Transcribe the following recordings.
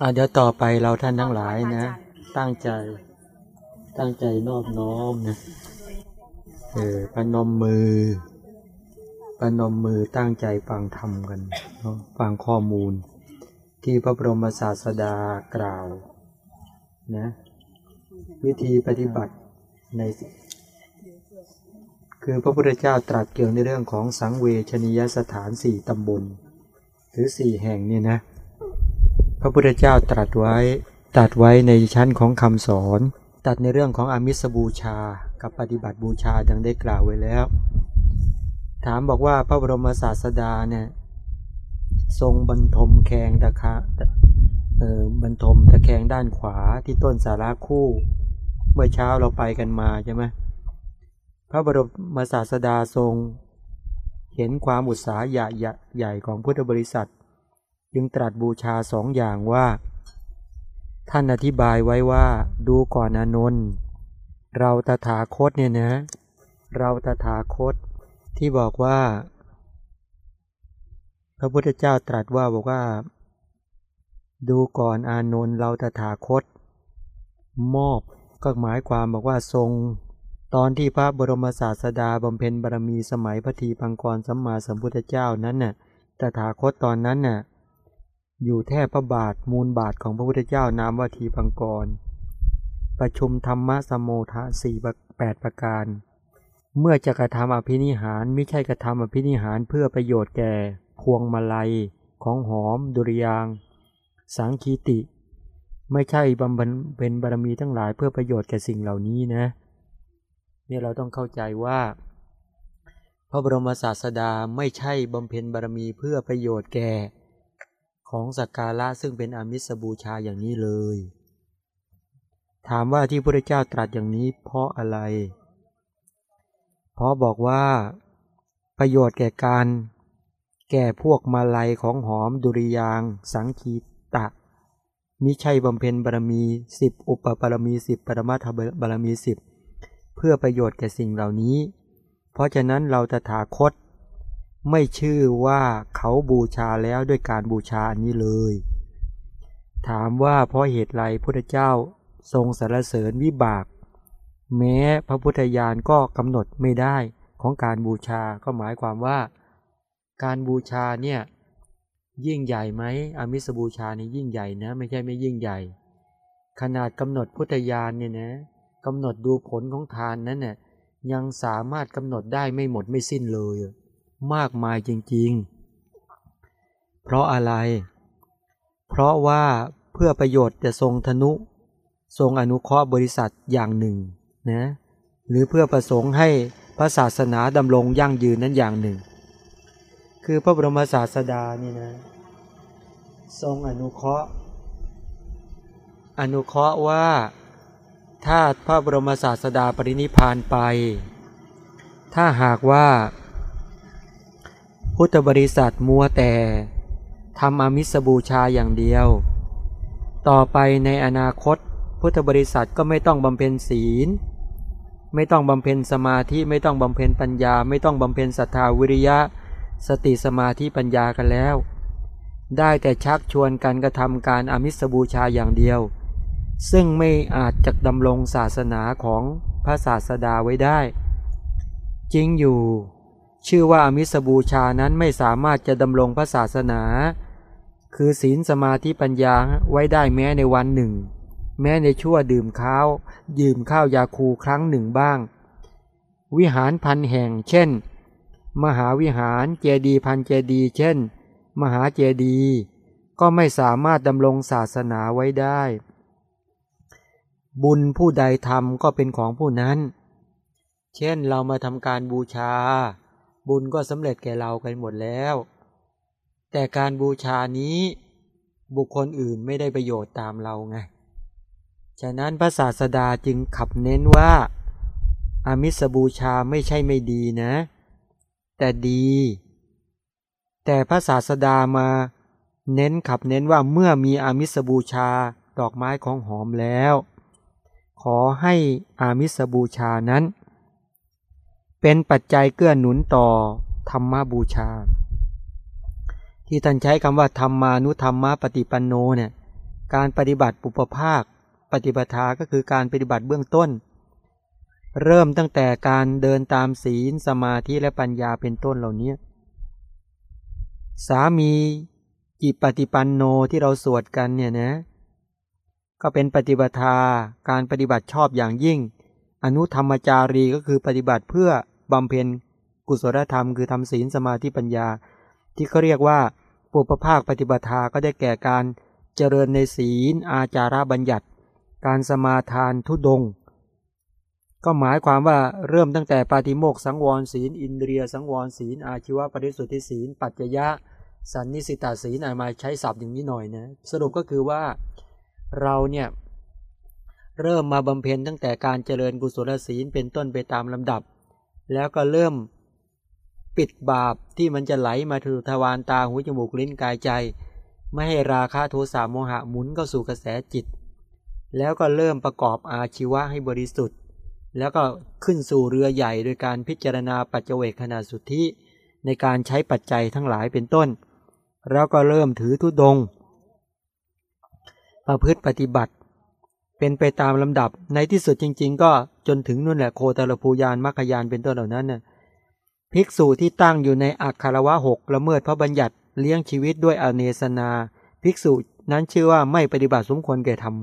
อะเดี๋ยวต่อไปเราท่านทั้งหลายนะ ตั้งใจ ตั้งใจนอบน้อมนะเออประนมมือประนมมือตั้งใจฟังธรรมกันเนาะฟังข้อมูล ที่พระบรมศาสดากล่าวนะวิธีปฏิบัติใน คือพระพุทธเจ้าตรัสเกี่ยวในเรื่องของสังเวชนียสถานสี่ตำบล หรือสี่แห่งเนี่ยนะ พระพุทธเจ้าตรัสไว้ตัดไว้ในชั้นของคำสอน ตัดในเรื่องของอามิสบูชา กับปฏิบัติบูชาดังได้กล่าวไว้แล้ว ถามบอกว่าพระบรมศาสดาเนี่ยทรงบรรทมแขงตะคะเออบรรทมตะแคงด้านขวาที่ต้นสาราคู่ เมื่อเช้าเราไปกันมาใช่ไหมพระบรมศาสดาทรง เห็นความอุตสาหะใหญ่ของพุทธบริษัท จึงตรัสบูชาสองอย่างว่า ท่านอธิบายไว้ว่าดูก่อนอนนท์เราตถาคตเนี่ยนะ เราตถาคตที่บอกว่า พระพุทธเจ้าตรัสว่าบอกว่า ดูก่อนอานนท์เราตถาคต มอบก็หมายความบอกว่าทรง ตอนที่พระบรมศาสดาบำเพ็ญบารมีสมัยพระทีพังกรสัมมาสัมพุทธเจ้านั้นน่ะตถาคตตอนนั้นน่ะ อยู่แท่พระบาทมูลบาทของพระพุทธเจ้านามว่าทีพังกร ประชุมธรรมะสมโมทะสี่แปดประการ เมื่อจะกระทำอภินิหารไม่ใช่กระทำอภินิหารเพื่อประโยชน์แก่พวงมาลัยของหอม ดุริยาง สังคีติ ไม่ใช่บำเพ็ญเป็นบารมีทั้งหลายเพื่อประโยชน์แก่สิ่งเหล่านี้นะเนี่ยเราต้องเข้าใจว่า พระบรมศาสดาไม่ใช่บำเพ็ญบารมีเพื่อประโยชน์แก่ ของสักการะซึ่งเป็นอมิสบูชาอย่างนี้เลย ถามว่าที่พระเจ้าตรัสอย่างนี้เพราะอะไร เพราะบอกว่า ประโยชน์แก่การ แก่พวกมาลัยของหอมดุริยาง สังคีตะมิใช่บำเพ็ญบารมีสิบอุปบารมีสิบปรมาทบารมีสิบเพื่อประโยชน์แก่สิ่งเหล่านี้ เพราะฉะนั้นเราตถาคต ไม่ชื่อว่าเขาบูชาแล้วด้วยการบูชาอันนี้เลย ถามว่าเพราะเหตุไรพุทธเจ้าทรงสรรเสริญวิบาก แม้พระพุทธญาณก็กำหนดไม่ได้ของการบูชาก็หมายความว่า การบูชาเนี่ยยิ่งใหญ่ไหมอมิสบูชานี่ยิ่งใหญ่นะไม่ใช่ไม่ยิ่งใหญ่ ขนาดกำหนดพุทธญาณเนี่ยนะกำหนดดูผลของทานนั้นเนี่ยยังสามารถกำหนดได้ไม่หมดไม่สิ้นเลย มากมายจริง ๆ เพราะอะไร เพราะว่าเพื่อประโยชน์จะทรงธนุ ทรงอนุเคราะห์บริษัทอย่างหนึ่งนะหรือเพื่อประสงค์ให้พระศาสนาดำรงยั่งยืนนั้นอย่างหนึ่ง คือพระบรมศาสดานี่นะทรงอนุเคราะห์ อนุเคราะห์ว่าถ้าพระบรมศาสดาปรินิพานไป ถ้าหากว่า พุทธบริษัทมัวแต่ทำอามิสบูชาอย่างเดียว ต่อไปในอนาคต พุทธบริษัทก็ไม่ต้องบำเพ็ญศีล ไม่ต้องบำเพ็ญสมาธิไม่ต้องบำเพ็ญปัญญา ไม่ต้องบำเพ็ญศรัทธาวิริยะ สติสมาธิปัญญากันแล้ว ได้แต่ชักชวนกันกระทำการอามิสบูชาอย่างเดียว ซึ่งไม่อาจจะดำรงศาสนาของพระศาสดาไว้ได้ จริงอยู่ ชื่อว่าอมิสบูชานั้นไม่สามารถจะดำรงพระศาสนา คือศีลสมาธิปัญญาไว้ได้แม้ในวันหนึ่ง แม้ในชั่วดื่มข้าวยืมข้าวยาคูครั้งหนึ่งบ้าง วิหารพันแห่ง เช่น มหาวิหารเจดีพันเจดีเช่น มหาเจดีก็ไม่สามารถดำรงศาสนาไว้ได้ บุญผู้ใดทำก็เป็นของผู้นั้น เช่นเรามาทำการบูชา บุญก็สำเร็จแก่เรากันหมดแล้ว แต่การบูชานี้บุคคลอื่นไม่ได้ประโยชน์ตามเราไง ฉะนั้นพระศาสดาจึงขับเน้นว่า อามิสบูชาไม่ใช่ไม่ดีนะ แต่ดี แต่พระศาสดามาเน้นขับเน้นว่าเมื่อมีอามิสบูชาดอกไม้ของหอมแล้ว ขอให้อามิสบูชานั้น เป็นปัจจัยเกื้อหนุนต่อธรรมบูชา ที่ท่านใช้คำว่าธรรมานุธรรมะปฏิปันโนเนี่ยการปฏิบัติปุปภาค ปฏิปทาก็คือการปฏิบัติเบื้องต้น เริ่มตั้งแต่การเดินตามศีลสมาธิและปัญญาเป็นต้นเหล่านี้สามีจิปฏิปันโนที่เราสวดกันเนี่ยนะก็เป็นปฏิบัติการปฏิบัติชอบอย่างยิ่ง อนุธรรมจารีก็คือปฏิบัติเพื่อบำเพ็ญกุศลธรรม คือทำศีลสมาธิปัญญา ที่เขาเรียกว่าปุปภาคปฏิบัติาก็ได้แก่การเจริญในศีล อาจาระบัญญัติ การสมาทานทุดง ก็หมายความว่าเริ่มตั้งแต่ปาติโมกสังวรศีล อินเดียสังวรศีล อาชีวปริสุทธิศีล ปัจจยะ สันนิสิตาศีลอามาใช้ศัพท์อย่างนี้หน่อยนะสรุปก็คือว่าเราเนี่ย เริ่มมาบำเพ็ญตั้งแต่การเจริญกุศลศีลเป็นต้นไปตามลำดับ แล้วก็เริ่มปิดบาปที่มันจะไหลมาถูทวารตาหูจมูกลิ้นกายใจ ไม่ให้ราคะโทสะโมหะหมุนเข้าสู่กระแสจิต แล้วก็เริ่มประกอบอาชีวะให้บริสุทธิ์ แล้วก็ขึ้นสู่เรือใหญ่โดยการพิจารณาปัจเจกขณะสุทธิในการใช้ปัจจัยทั้งหลายเป็นต้น แล้วก็เริ่มถือทุดง ประพฤติปฏิบัติ เป็นไปตามลำดับ ในที่สุดจริง ๆ ก็จนถึงนู่นแหละโคตรภูยานมัคคยานเป็นต้นเหล่านั้นน่ะภิกษุที่ตั้งอยู่ในอักคารวะหกละเมิดพระบัญญัติเลี้ยงชีวิตด้วยอเนสนา ภิกษุนั้นชื่อว่าไม่ปฏิบัติสมควรแก่ธรรม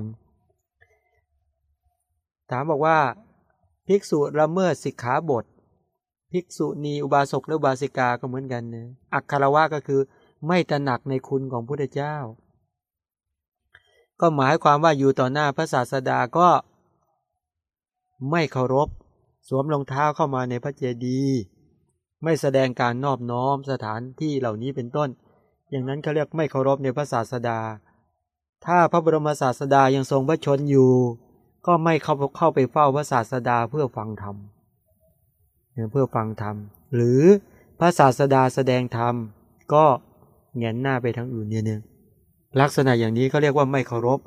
ถามบอกว่า ภิกษุละเมิดสิกขาบท ภิกษุณีอุบาสกและอุบาสิกาก็เหมือนกันนะอักคารวะก็คือไม่ตระหนักในคุณของพระเจ้า ก็หมายความว่าอยู่ต่อหน้าพระศาสดาก็ ไม่เคารพ สวมรองเท้าเข้ามาในพระเจดีย์ไม่แสดงการนอบน้อมสถานที่เหล่านี้เป็นต้น อย่างนั้นเขาเรียกไม่เคารพในพระศาสดา ถ้าพระบรมศาสดายังทรงพระชนอยู่ ก็ไม่เข้าเข้าไปเฝ้าพระศาสดาเพื่อฟังธรรมเพื่อฟังธรรม หรือพระศาสดาแสดงธรรมก็เงนหน้าไปทางอื่นเนี่ยนึง ลักษณะอย่างนี้เขาเรียกว่าไม่เคารพ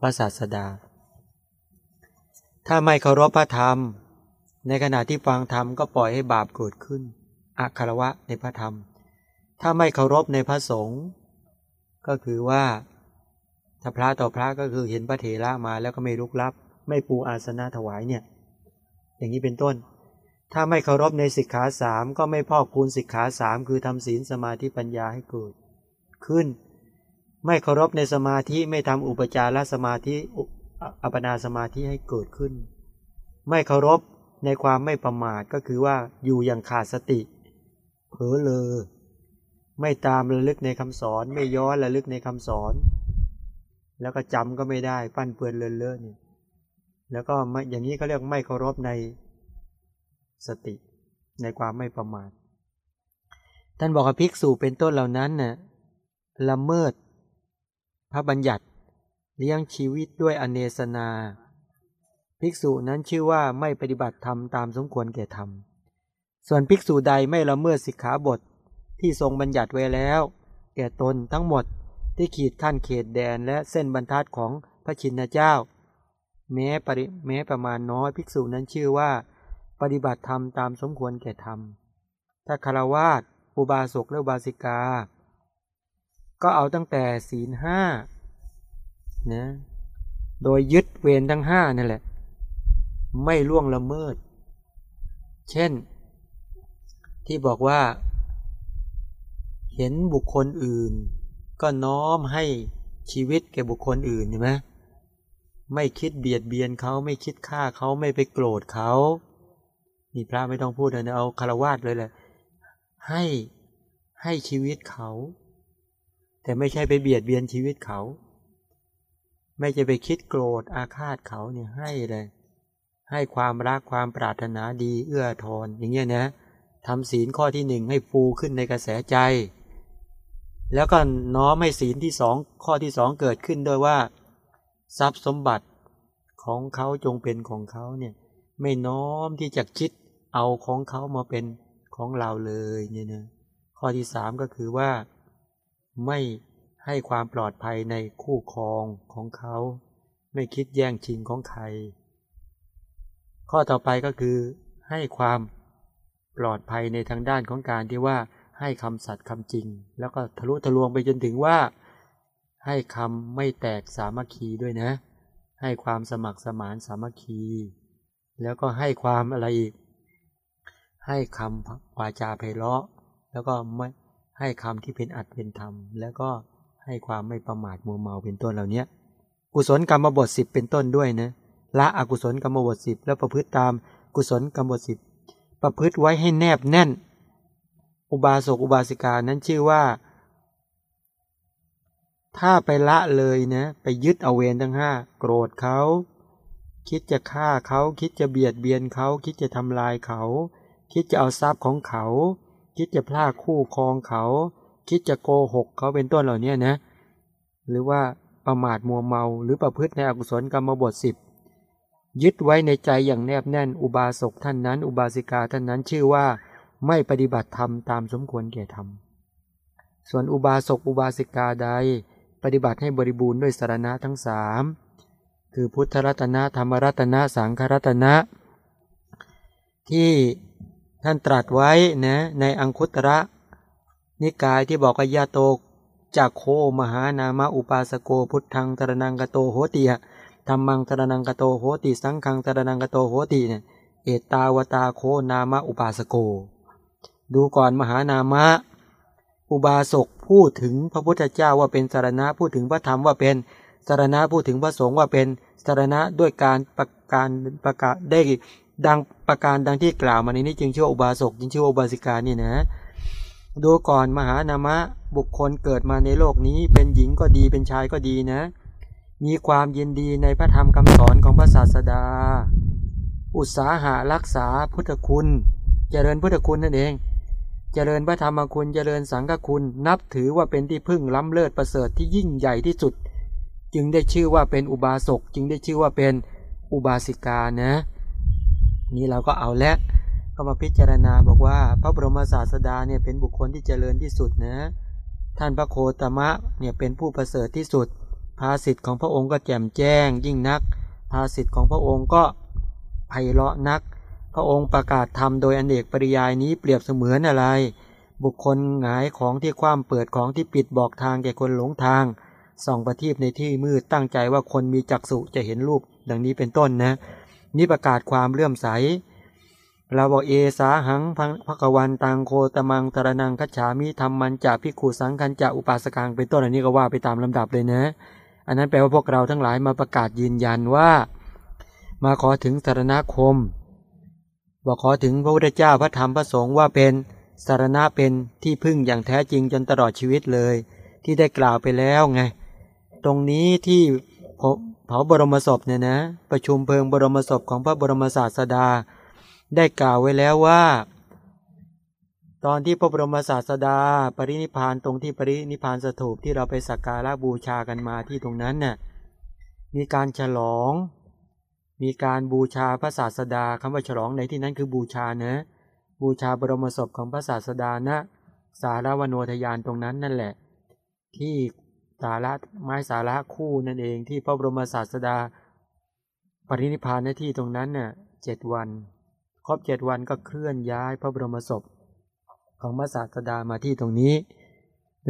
พระศาสดา ถ้าไม่เคารพพระธรรม ในขณะที่ฟังธรรมก็ปล่อยให้บาปเกิดขึ้นอัคารวะในพระธรรม ถ้าไม่เคารพในพระสงฆ์ก็คือว่าถ้าพระต่อพระก็คือเห็นพระเถระมาแล้วก็ไม่ลุกลับ ไม่ปูอาสนะถวายเนี่ย อย่างนี้เป็นต้น ถ้าไม่เคารพในสิกขาสามก็ไม่พอกคูณสิกขาสามคือทำศีลสมาธิปัญญาให้เกิด ขึ้น ไม่เคารพในสมาธิไม่ทำอุปจารสมาธิอัปนาสมาธิให้เกิดขึ้น ไม่เคารพในความไม่ประมาทก็คือว่าอยู่อย่างขาดสติ เผลอเลยไม่ตามระลึกในคำสอน ไม่ย้อนระลึกในคำสอน แล้วก็จำก็ไม่ได้ปั้นเปือนเลื่อนเลื่อนนี่แล้วก็อย่างนี้เขาเรียกไม่เคารพในสติในความไม่ประมาทท่านบอกว่าภิกษุเป็นต้นเหล่านั้นน่ะ ละเมิด พระบัญญัติ เลี้ยงชีวิตด้วยอเนสนา ภิกษุนั้นชื่อว่าไม่ปฏิบัติธรรมตามสมควรแก่ธรรม ส่วนภิกษุใดไม่ละเมิดสิกขาบทที่ทรงบัญญัติไว้แล้ว แก่ตนทั้งหมดที่ขีดขั้นเขตแดนและเส้นบรรทัดของพระชินเจ้า แม้ปริแม้ประมาณน้อยภิกษุนั้นชื่อว่า ปฏิบัติธรรมตามสมควรแก่ธรรม ถ้าคารวาสอุบาสกและอุบาสิกา ก็เอาตั้งแต่ศีลห้านะโดยยึดเวรทั้งห้านั่นแหละ ไม่ล่วงละเมิด เช่น ที่บอกว่า เห็นบุคคลอื่น ก็น้อมให้ชีวิตแก่บุคคลอื่นเห็นไหมไม่คิดเบียดเบียนเขาไม่คิดฆ่าเขาไม่ไปโกรธเขานี่พระไม่ต้องพูดเลยเอาคารวาสเลยแหละให้ให้ชีวิตเขา แต่ไม่ใช่ไปเบียดเบียนชีวิตเขา ไม่จะไปคิดโกรธอาฆาตเขาเนี่ยให้เลย ให้ความรักความปรารถนาดีเอื้อทอนอย่างเงี้ยนะทำศีลข้อที่หนึ่งให้ฟูขึ้นในกระแสใจ แล้วก็น้อมให้ศีลที่สองข้อที่สองเกิดขึ้นโดยว่า ทรัพย์สมบัติของเขาจงเป็นของเขาเนี่ยไม่น้อมที่จะคิดเอาของเขามาเป็นของเราเลยเนี่ยนะข้อที่สามก็คือว่า ไม่ให้ความปลอดภัยในคู่ครองของเขา ไม่คิดแย่งชิงของใคร ข้อต่อไปก็คือให้ความปลอดภัยในทางด้านของการที่ว่าให้คำสัตย์คำจริง แล้วก็ทะลุทะลวงไปจนถึงว่า ให้คำไม่แตกสามัคคีด้วยนะ ให้ความสมัครสมานสามัคคี แล้วก็ให้ความอะไรอีก ให้คำวาจาไพเราะ แล้วก็ไม่ ให้คำที่เป็นอัดเป็นธรรม แล้วก็ให้ความไม่ประมาทมัวเมาเป็นต้นเหล่านี้กุศลกรรมบทสิบเป็นต้นด้วยนะละอกุศลกรรมบทสิบแล้วประพฤติตามกุศลกรรมบทสิบประพฤติไว้ให้แนบแน่น อุบาสกอุบาสิกานั้นชื่อว่า ถ้าไปละเลยนะ ไปยึดเอาเวรทั้งห้าโกรธเขาคิดจะฆ่าเขาคิดจะเบียดเบียนเขาคิดจะทำลายเขา คิดจะเอาทรัพย์ของเขา คิดจะพลาดคู่ครองเขา คิดจะโกหกเขาเป็นต้นเหล่านี้นะ หรือว่าประมาทมัวเมาหรือประพฤติในอกุศลกรรมบทสิบยึดไว้ในใจอย่างแนบแน่น อุบาสกท่านนั้น อุบาสิกาท่านนั้นชื่อว่าไม่ปฏิบัติธรรมตามสมควรแก่ธรรม ส่วนอุบาสกอุบาสิกาใด ปฏิบัติให้บริบูรณ์ด้วยสารณะทั้งสามคือพุทธรัตนะธรรมรัตนะสังฆรัตนะ ที่ ท่านตรัสไว้นะในอังคุตระ นิกายที่บอกว่ายาโตจากโคมหานามอุปาสโกพุทธังตรนังกโตโหติยธรรมังตรนังกโตโหติสังขังตรนังกโตโหติเนี่ยเอตาวตาโคนามอุปาสโก ดูก่อนมหานามะ อุบาสกพูดถึงพระพุทธเจ้าว่าเป็นสารณะพูดถึงพระธรรมว่าเป็นสารณะพูดถึงพระสงฆ์ว่าเป็นสารณะด้วยการประการประกาศได้ดัง ประการดังที่กล่าวมาในนี้จึงชื่ออุบาสกจึงชื่ออุบาสิกานี่นะดูก่อนมหานามะบุคคลเกิดมาในโลกนี้ เป็นหญิงก็ดีเป็นชายก็ดีนะ มีความยินดีในพระธรรมคำสอนของพระศาสดา อุตสาหะรักษาพุทธคุณ เจริญพุทธคุณนั่นเอง เจริญพระธรรมคุณเจริญสังฆคุณ นับถือว่าเป็นที่พึ่งล้ำเลิศประเสริฐที่ยิ่งใหญ่ที่สุด จึงได้ชื่อว่าเป็นอุบาสกจึงได้ชื่อว่าเป็นอุบาสิกานะ นี่เราก็เอาแล้วก็มาพิจารณาบอกว่าพระบรมศาสดาเนี่ยเป็นบุคคลที่เจริญที่สุดนะท่านพระโคตมะเนี่ยเป็นผู้ประเสริฐที่สุด ภาสิทธิ์ของพระองค์ก็แจ่มแจ้ง ยิ่งนัก ภาสิทธิ์ของพระองค์ก็ไพเราะนัก พระองค์ประกาศธรรมโดยอนเนกปริยายนี้เปรียบเสมือนอะไร บุคคลหงายของที่คว่ำเปิดของที่ปิดบอกทางแก่คนหลงทางส่องประทีปในที่มืดตั้งใจว่าคนมีจักษุจะเห็นรูปดังนี้เป็นต้นนะ นี่ประกาศความเลื่อมใส เราบอกเอสาหังพักวันตังโคตมังตรนังคัจฉามิธรรมมันจะพิขูสังคันจะอุปาสกังเป็นต้นอันนี้ก็ว่าไปตามลำดับเลยนะ อันนั้นแปลว่าพวกเราทั้งหลายมาประกาศยืนยันว่า มาขอถึงสารณคมบอกขอถึงพระพุทธเจ้าพระธรรมพระสงฆ์ว่าเป็นสารณะเป็นที่พึ่งอย่างแท้จริงจนตลอดชีวิตเลย ที่ได้กล่าวไปแล้วไง ตรงนี้ที่ เผาบรมศพเนี่ยนะ ประชุมเพลิงบรมศพของพระบรมศาสดา ได้กล่าวไว้แล้วว่า ตอนที่พระบรมศาสดา ปรินิพานตรงที่ปรินิพานสถูปที่เราไปสักการะบูชากันมาที่ตรงนั้นน่ะมีการฉลอง มีการบูชาพระศาสดาคำว่าฉลองในที่นั้นคือบูชานะบูชาบรมศพของพระศาสดานะสารวโนทยานตรงนั้นนั่นแหละ ที่ สาระไม้สาระคู่นั่นเองที่พระบรมศาสดา ปรินิพานในที่ตรงนั้นน่ะเจ็ดวัน ครบเจ็ดวันก็เคลื่อนย้ายพระบรมศพ ของพระศาสดามาที่ตรงนี้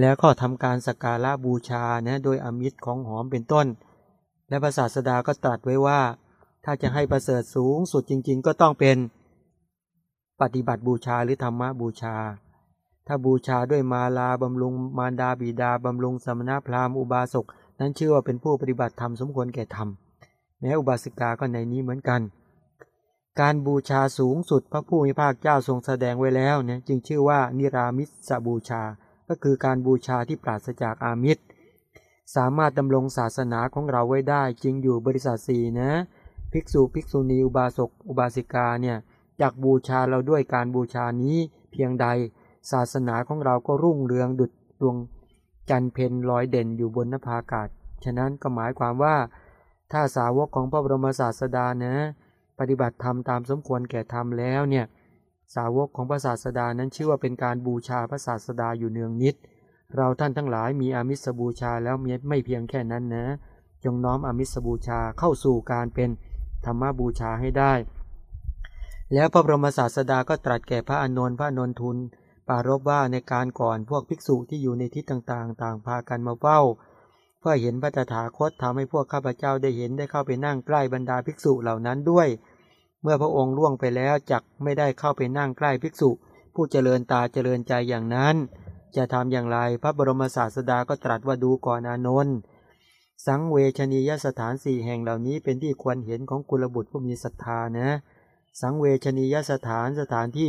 แล้วก็ทำการสักการะบูชานะโดยอมิตรของหอมเป็นต้น และพระศาสดาก็ตรัสไว้ว่า ถ้าจะให้ประเสริฐสูงสุดจริง ๆ ก็ต้องเป็นปฏิบัติบูชาหรือธรรมบูชา ถ้าบูชาด้วยมาลาบำรุงมารดาบิดาบำรุงสมณพราหมณ์อุบาสกนั้นชื่อว่าเป็นผู้ปฏิบัติธรรมสมควรแก่ธรรมแม้อุบาสิกาก็ในนี้เหมือนกัน การบูชาสูงสุดพระผู้มีพระเจ้าทรงแสดงไว้แล้วเนี่ยจึงชื่อว่านิรามิสบูชา ก็คือการบูชาที่ปราศจากอามิตร สามารถดำรงศาสนาของเราไว้ได้จริงอยู่บริษัทสีนะภิกษุภิกษุณีอุบาสกอุบาสิกาเนี่ยจากบูชาเราด้วยการบูชานี้เพียงใด ศาสนาของเราก็รุ่งเรืองดุจดวงจันเพนลอยเด่นอยู่บนนภาอากาศ ฉะนั้นก็หมายความว่า ถ้าสาวกของพระบรมศาสดานะ ปฏิบัติธรรมตามสมควรแก่ธรรมแล้วเนี่ยสาวกของพระศาสดานั้นชื่อว่าเป็นการบูชาพระศาสดาอยู่เนืองนิด เราท่านทั้งหลายมีอามิสบูชาแล้วไม่เพียงแค่นั้นนะ จงน้อมอามิสบูชาเข้าสู่การเป็นธรรมบูชาให้ได้ แล้วพระบรมศาสดาก็ตรัสแก่พระอนนท์พระอนนทุน ปารบว่าในการก่อนพวกภิกษุที่อยู่ในทิศต่างๆ ต่างพากันมาเฝ้า เพื่อเห็นพระตถาคตทำให้พวกข้าพเจ้าได้เห็นได้เข้าไปนั่งใกล้บรรดาภิกษุเหล่านั้นด้วย เมื่อพระองค์ล่วงไปแล้วจักไม่ได้เข้าไปนั่งใกล้ภิกษุ ผู้เจริญตาเจริญใจอย่างนั้น จะทำอย่างไรพระบรมศาสดาก็ตรัสว่าดูก่อนอานนท์สังเวชนียสถานสี่แห่งเหล่านี้เป็นที่ควรเห็นของกุลบุตรผู้มีศรัทธานะ สังเวชนียสถานสถานที่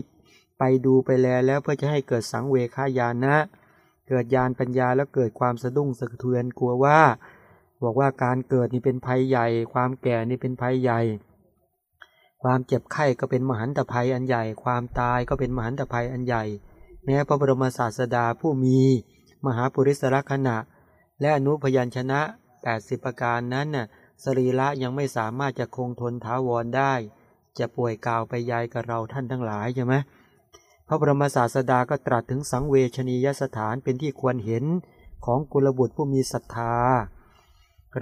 ไปดูไปแลแล้วเพื่อจะให้เกิดสังเวคายานะ เกิดญาณปัญญาแล้วเกิดความสะดุ้งสะเทือนกลัวว่า บอกว่าการเกิดนี่เป็นภัยใหญ่ ความแก่นี่เป็นภัยใหญ่ ความเจ็บไข้ก็เป็นมหันตภัยอันใหญ่ ความตายก็เป็นมหันตภัยอันใหญ่ แม้พระบรมศาสดาผู้มีมหาปุริสลักษณะ และอนุพยัญชนะ 80 ประการนั้นน่ะสรีระยังไม่สามารถจะคงทนท้าวรได้ จะป่วยกาวไปยายกับเราท่านทั้งหลายใช่ไหม พระบรมศาสดาก็ตรัสถึงสังเวชนียสถานเป็นที่ควรเห็นของกุลบุตรผู้มีศรัทธา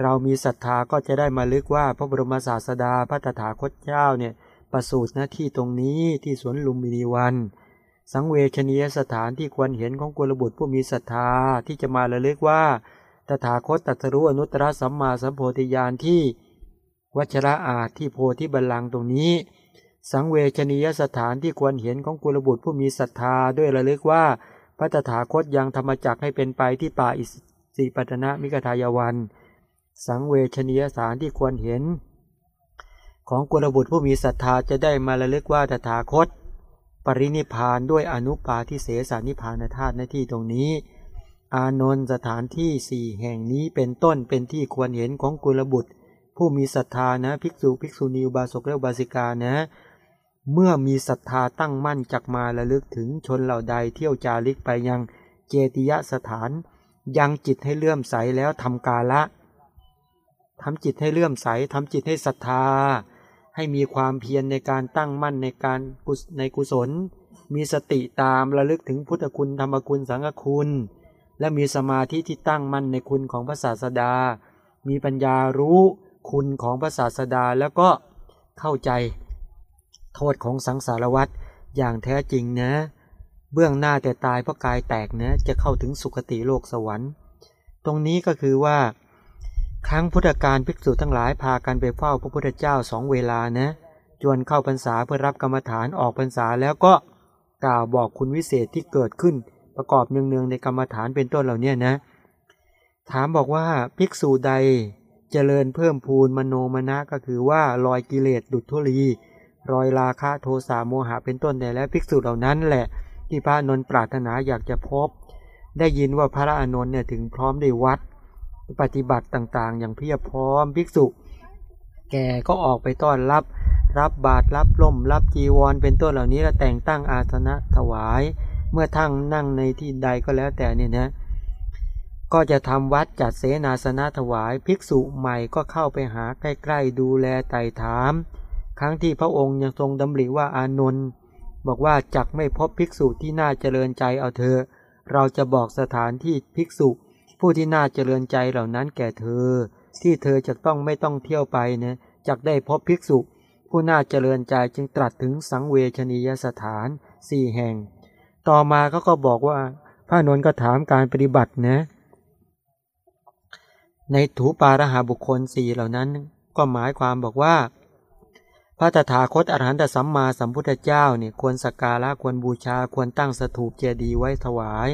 เรามีศรัทธาก็จะได้มาลึกว่าพระบรมศาสดาพระตถาคตเจ้าเนี่ยประสูติหน้าที่ตรงนี้ที่สวนลุมพินีวัน สังเวชนียสถานที่ควรเห็นของกุลบุตรผู้มีศรัทธาที่จะมาระลึกว่าตถาคตตัสรู้อนุตตรสัมมาสัมโพธิญาณที่ วัชระอาจที่โพธิบัลลังก์ตรงนี้ สังเวชนียสถานที่ควรเห็นของกุลบุตรผู้มีศรัทธาด้วยระลึกว่าพระตถาคตยังธรรมจักให้เป็นไปที่ป่าอิสิปตนะมิกทายวัน สังเวชนียสถานที่ควรเห็น ของกุลบุตรผู้มีศรัทธาจะได้มาระลึกว่าตถาคต ปรินิพานด้วยอนุปาทิเสสานิพานธาตุหน้าที่ตรงนี้ อานนท์สถานที่สี่แห่งนี้เป็นต้นเป็นที่ควรเห็นของกุลบุตร ผู้มีศรัทธานะภิกษุภิกษุณีอุบาสกและอุบาสิกานะ เมื่อมีศรัทธาตั้งมั่นจักมาระลึกถึงชนเหล่าใดเที่ยวจาริกไปยังเจติยสถาน ยังจิตให้เลื่อมใสแล้วทำกาละทำจิตให้เลื่อมใสทำจิตให้ศรัทธา ให้มีความเพียรในการตั้งมั่นในการในกุศล มีสติตามระลึกถึงพุทธคุณธรรมคุณสังฆคุณ และมีสมาธิที่ตั้งมั่นในคุณของพระศาสดา มีปัญญารู้คุณของพระศาสดาแล้วก็เข้าใจ โทษของสังสารวัฏอย่างแท้จริงนะ เบื้องหน้าแต่ตายเพราะกายแตกนะจะเข้าถึงสุคติโลกสวรรค์ ตรงนี้ก็คือว่า ครั้งพุทธการภิกษุทั้งหลายพากันไปเฝ้าพระพุทธเจ้าสองเวลานะจวนเข้าพรรษาเพื่อรับกรรมฐานออกพรรษาแล้วก็กล่าวบอกคุณวิเศษที่เกิดขึ้นประกอบเนืองๆในกรรมฐานเป็นต้นเหล่านี้นะ ถามบอกว่าภิกษุใดเจริญเพิ่มพูนมโนมนะก็คือว่าลอยกิเลสดุจทุลี รอยราคะโทสะโมหะเป็นต้นแต่แล้วภิกษุเหล่านั้นแหละที่พระนนท์ปรารถนาอยากจะพบ ได้ยินว่าพระอานนท์เนี่ยถึงพร้อมได้วัด ปฏิบัติต่างๆ อย่างเพียบพร้อมภิกษุ แก่ก็ออกไปต้อนรับ รับบาตรรับล่ม รับจีวร เป็นต้นเหล่านี้แล้วแต่งตั้งอาสนะถวาย เมื่อทั้งนั่งในที่ใดก็แล้วแต่เนี่ยนะก็จะทำวัดจัดเสนาสนะถวาย ภิกษุใหม่ก็เข้าไปหาใกล้ ๆ ดูแลไต่ถาม ครั้งที่พระองค์ยังทรงดำริว่าอานนท์บอกว่าจักไม่พบภิกษุที่น่าเจริญใจเอาเธอ เราจะบอกสถานที่ภิกษุ ผู้ที่น่าเจริญใจเหล่านั้นแก่เธอ ที่เธอจะต้องไม่ต้องเที่ยวไปนะจักได้พบภิกษุ ผู้น่าเจริญใจจึงตรัสถึงสังเวชนียสถานสี่แห่ง ต่อมาเขาก็บอกว่าพระนนท์ก็ถามการปฏิบัตินะ ในถูปารหาบุคคลสี่เหล่านั้น ก็หมายความบอกว่า พระตถาคตอรหันตสัมมาสัมพุทธเจ้าเนี่ยควรสักการะควรบูชาควรตั้งสถูปเจดีย์ไว้ถวาย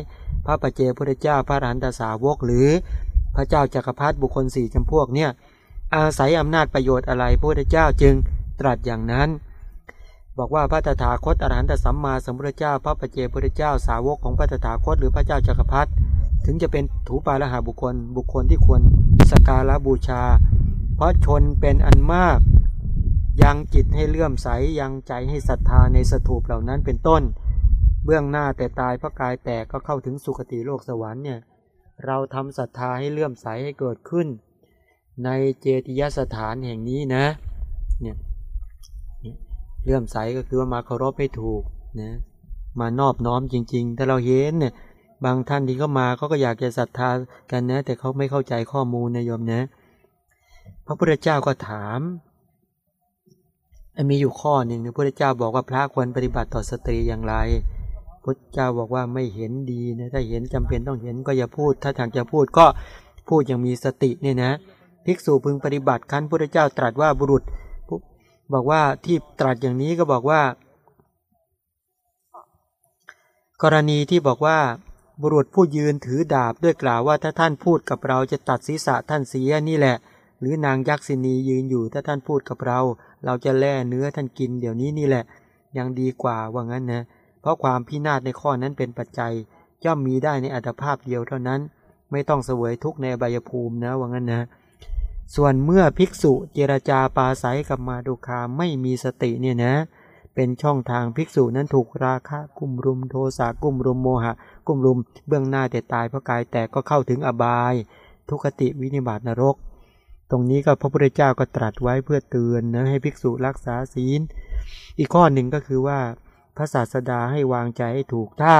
พระปเจพุทธเจ้าพระอรหันตสาวกหรือพระเจ้าจักรพรรดิบุคคลสี่จำพวกเนี่ยอาศัยอำนาจประโยชน์อะไรพระพุทธเจ้าจึงตรัสอย่างนั้น บอกว่าพระตถาคตอรหันตสัมมาสัมพุทธเจ้า พระปเจพุทธเจ้าสาวกของพระตถาคตหรือพระเจ้าจักรพรรดิถึงจะเป็นถูปาละหาบุคคลบุคคลที่ควรสักการะบูชา เพราะชนเป็นอันมาก ยังจิตให้เลื่อมใสยังใจให้ศรัทธาในสถูปเหล่านั้นเป็นต้น เบื้องหน้าแต่ตายพระกายแตกก็เข้าถึงสุคติโลกสวรรค์เนี่ยเราทำศรัทธาให้เลื่อมใสให้เกิดขึ้น ในเจติยสถานแห่งนี้นะเนี่ยเลื่อมใสก็คือว่ามาเคารพให้ถูกนะมานอบน้อมจริง ๆ ถ้าเราเห็นเนี่ยบางท่านที่เขามาเขาก็อยากจะศรัทธากันนะ แต่เขาไม่เข้าใจข้อมูลนะโยมนะ พระพุทธเจ้าก็ถาม มีอยู่ข้อหนึ่งพระพุทธเจ้าบอกว่าพระควรปฏิบัติต่อสตรีอย่างไรพุทธเจ้าบอกว่าไม่เห็นดีนะถ้าเห็นจำเป็นต้องเห็นก็อย่าพูด ถ้าทางจะพูดก็พูดอยังมีสติเนี่ยนะภิกษุพึงปฏิบัติขั้นพระเจ้าตรัสว่าบุรุษบอกว่าที่ตรัสอย่างนี้ก็บอกว่า กรณีที่บอกว่าบุรุษผู้ยืนถือดาบด้วยกล่าวว่าถ้าท่านพูดกับเราจะตัดศีรษะท่านเสียนี่แหละ หรือนางยักษินียืนอยู่ถ้าท่านพูดกับเรา เราจะแล่เนื้อท่านกินเดี๋ยวนี้นี่แหละ ยังดีกว่าว่างั้นนะ เพราะความพินาศในข้อนั้นเป็นปัจจัย ย่อมมีได้ในอัตภาพเดียวเท่านั้น ไม่ต้องเสวยทุกในใบยภูมินะว่างั้นนะ ส่วนเมื่อภิกษุเจรจาปาศัยกับมาดุคาไม่มีสติเนี่ยนะ เป็นช่องทางภิกษุนั้นถูกราคะกุมรุมโทสะกุมรุมโมหะ กุมรุมเบื้องหน้าแต่ตายเพราะกายแตกก็เข้าถึงอบาย ทุกติวินิบาตนรก ตรงนี้ก็พระพุทธเจ้าก็ตรัสไว้เพื่อเตือนนะให้ภิกษุรักษาศีล อีกข้อหนึ่งก็คือว่าพระศาสดาให้วางใจให้ถูกถ้า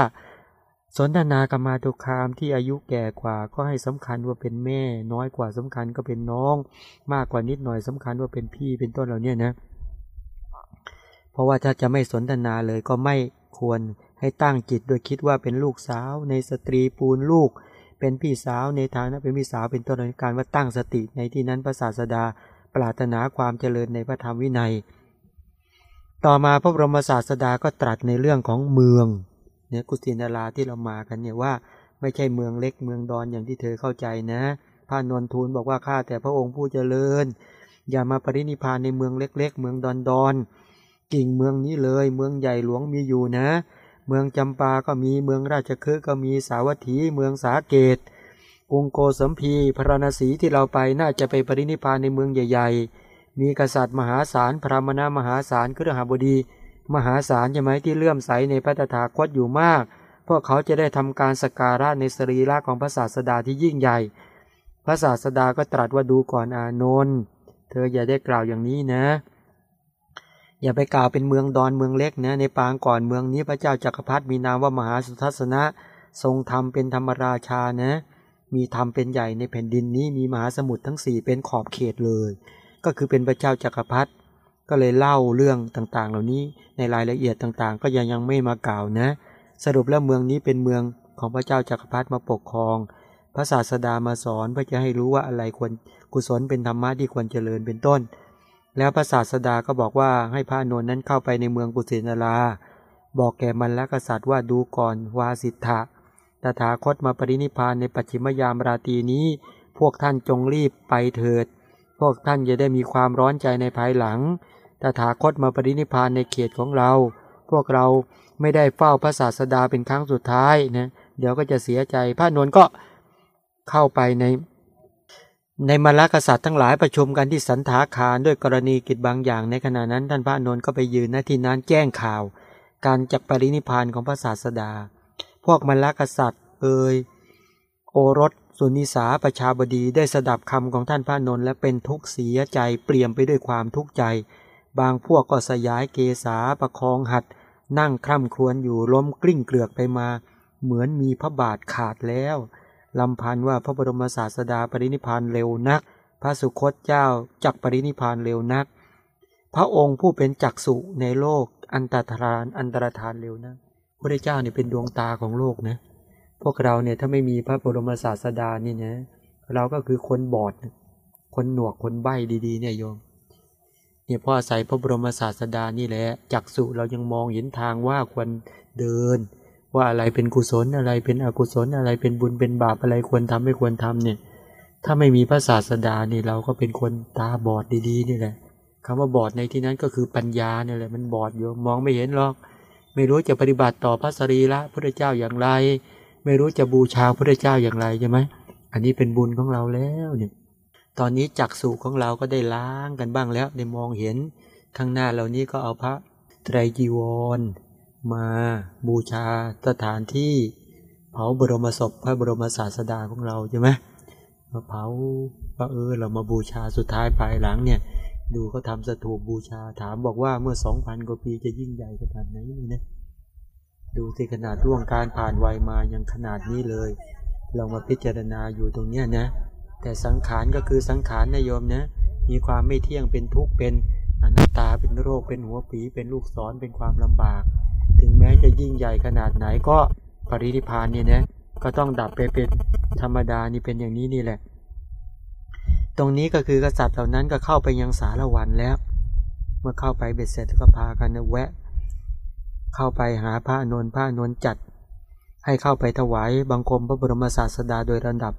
สนทนากับมาตุคามที่อายุแก่กว่าก็ให้สำคัญว่าเป็นแม่ น้อยกว่าสำคัญก็เป็นน้อง มากกว่านิดหน่อยสำคัญว่าเป็นพี่เป็นต้นเหล่านี้นะ เพราะว่าถ้าจะไม่สนทนาเลยก็ไม่ควรให้ตั้งจิตโดยคิดว่าเป็นลูกสาวในสตรีปูนลูก เป็นพี่สาวในฐานะเป็นพี่สาวเป็นต้นการว่าตั้งสติในที่นั้นพระศาสดาปรารถนาความเจริญในพระธรรมวินัย ต่อมาพระบรมศาสดาก็ตรัสในเรื่องของเมืองเนี่ยกุศินาราที่เรามากันเนี่ยว่าไม่ใช่เมืองเล็กเมืองดอนอย่างที่เธอเข้าใจนะ พระนนทูลบอกว่าข้าแต่พระองค์ผู้เจริญ อย่ามาปรินิพานในเมืองเล็ก ๆ เมืองดอนดอนกิ่งเมืองนี้เลย เมืองใหญ่หลวงมีอยู่นะ เมืองจำปาก็มีเมืองราชคฤห์ก็มีสาวัตถีเมืองสาเกตกรุงโกสัมพีพระนศีที่เราไปน่าจะไปปรินิพานในเมืองใหญ่ ๆ มีกษัตริย์มหาศาลพระมณามหาศาลเครือหบดี มหาศาลใช่ไหมที่เลื่อมใสในพระตถาคตอยู่มาก พวกเขาจะได้ทำการสการะในสรีระของพระศาสดาที่ยิ่งใหญ่ พระศาสดาก็ตรัสว่าดูก่อนอานนท์เธออย่าได้กล่าวอย่างนี้นะ อย่าไปกล่าวเป็นเมืองดอนเมืองเล็กนะในปางก่อนเมืองนี้พระเจ้าจักรพรรดิมีนามว่ามหาสุทัศนะ ทรงธรรมเป็นธรรมราชานะ มีธรรมเป็นใหญ่ในแผ่นดินนี้มีมหาสมุทรทั้งสี่เป็นขอบเขตเลย ก็คือเป็นพระเจ้าจักรพรรดิก็เลยเล่าเรื่องต่างๆ เหล่านี้ในรายละเอียดต่างๆ ก็ยังยังไม่มากล่าวนะ สรุปแล้วเมืองนี้เป็นเมืองของพระเจ้าจักรพรรดิมาปกครอง พระศาสดามาสอนเพื่อจะให้รู้ว่าอะไรควรกุศลเป็นธรรมะที่ควรเจริญเป็นต้น แล้วพระศาสดาก็บอกว่าให้พระนนท์นั้นเข้าไปในเมืองกุสินารา บอกแก่มันและกษัตริย์ว่าดูก่อนวาสิทธะตถาคตมาปรินิพานในปัจฉิมยามราตรีนี้ พวกท่านจงรีบไปเถิด พวกท่านจะได้มีความร้อนใจในภายหลัง ตถาคตมาปรินิพานในเขตของเรา พวกเราไม่ได้เฝ้าพระศาสดาเป็นครั้งสุดท้ายนะ เดี๋ยวก็จะเสียใจ พระนนท์ก็เข้าไปใน ในมรรคษัตริย์ทั้งหลายประชุมกันที่สันทาคารด้วยกรณีกิจบางอย่าง ในขณะนั้นท่านพระนนท์ก็ไปยืนหน้าที่นั้นแจ้งข่าว การจักปรินิพานของพระศาสดา พวกมรรคษัตริย์เอ่ยโอรสสุนิสาประชาบดีได้สดับคำของท่านพระนนท์และเป็นทุกข์เสียใจเปลี่ยมไปด้วยความทุกข์ใจ บางพวกก็สยายเกษาประคองหัด นั่งคร่ำครวญอยู่ล้มกลิ้งเกลือกไปมา เหมือนมีพระบาทขาดแล้ว ลำพันว่าพระบรมศาสดาปรินิพานเร็วนัก พระสุคตเจ้าจักปรินิพานเร็วนัก พระองค์ผู้เป็นจักสุในโลกอันตรธานอันตรธานเร็วนักพระเจ้าเนี่ยเป็นดวงตาของโลกนะพวกเราเนี่ยถ้าไม่มีพระบรมศาสดานี่นะเราก็คือคนบอด คนหนวกคนใบ้ดีๆ เนี่ยโยมเนี่ยพออาศัยพระบรมศาสดานี่แหละจักสุเรายังมองเห็นทางว่าควรเดิน ว่าอะไรเป็นกุศลอะไรเป็นอกุศลอะไรเป็นบุญเป็นบาปอะไรควรทำไม่ควรทำเนี่ย ถ้าไม่มีพระศาสดานี่เราก็เป็นคนตาบอดดีๆนี่แหละคำว่าบอดในที่นั้นก็คือปัญญาเนี่ยแหละมันบอดอยู่มองไม่เห็นหรอก ไม่รู้จะปฏิบัติต่อพระสรีระพระเจ้าอย่างไร ไม่รู้จะบูชาพระเจ้าอย่างไรใช่ไหมอันนี้เป็นบุญของเราแล้วเนี่ยตอนนี้จักสุของเราก็ได้ล้างกันบ้างแล้วได้มองเห็นข้างหน้าเหล่านี้ก็เอาพระไตรจีวร มาบูชาสถานที่เผาบรมศพพระบรมศาสดาของเราใช่ไหมมาเผาว่าเออเรามาบูชาสุดท้ายภายหลังเนี่ย ดูเขาทำสถูปบูชาถามบอกว่าเมื่อสองพันกว่าปีจะยิ่งใหญ่ขนาดไหนนี่นะดูที่ขนาดร่วงการผ่านวัยมายังขนาดนี้เลย เรามาพิจารณาอยู่ตรงเนี้ยนะ แต่สังขารก็คือสังขารนะโยมนะ มีความไม่เที่ยงเป็นทุกข์เป็นอนัตตาเป็นโรคเป็นหัวปีเป็นลูกศรเป็นความลำบาก ถึงแม้จะยิ่งใหญ่ขนาดไหนก็ปรินิพานเนี่ยนะก็ต้องดับไปเป็นธรรมดานี่เป็นอย่างนี้นี่แหละ ตรงนี้ก็คือกษัตริย์เหล่านั้นก็เข้าไปยังสารวันแล้ว เมื่อเข้าไปเบ็ดเสร็จก็พากันแวะ เข้าไปหาพระนนท์พระนนท์จัด ให้เข้าไปถวายบังคมพระบรมศาสดาโดยระดับ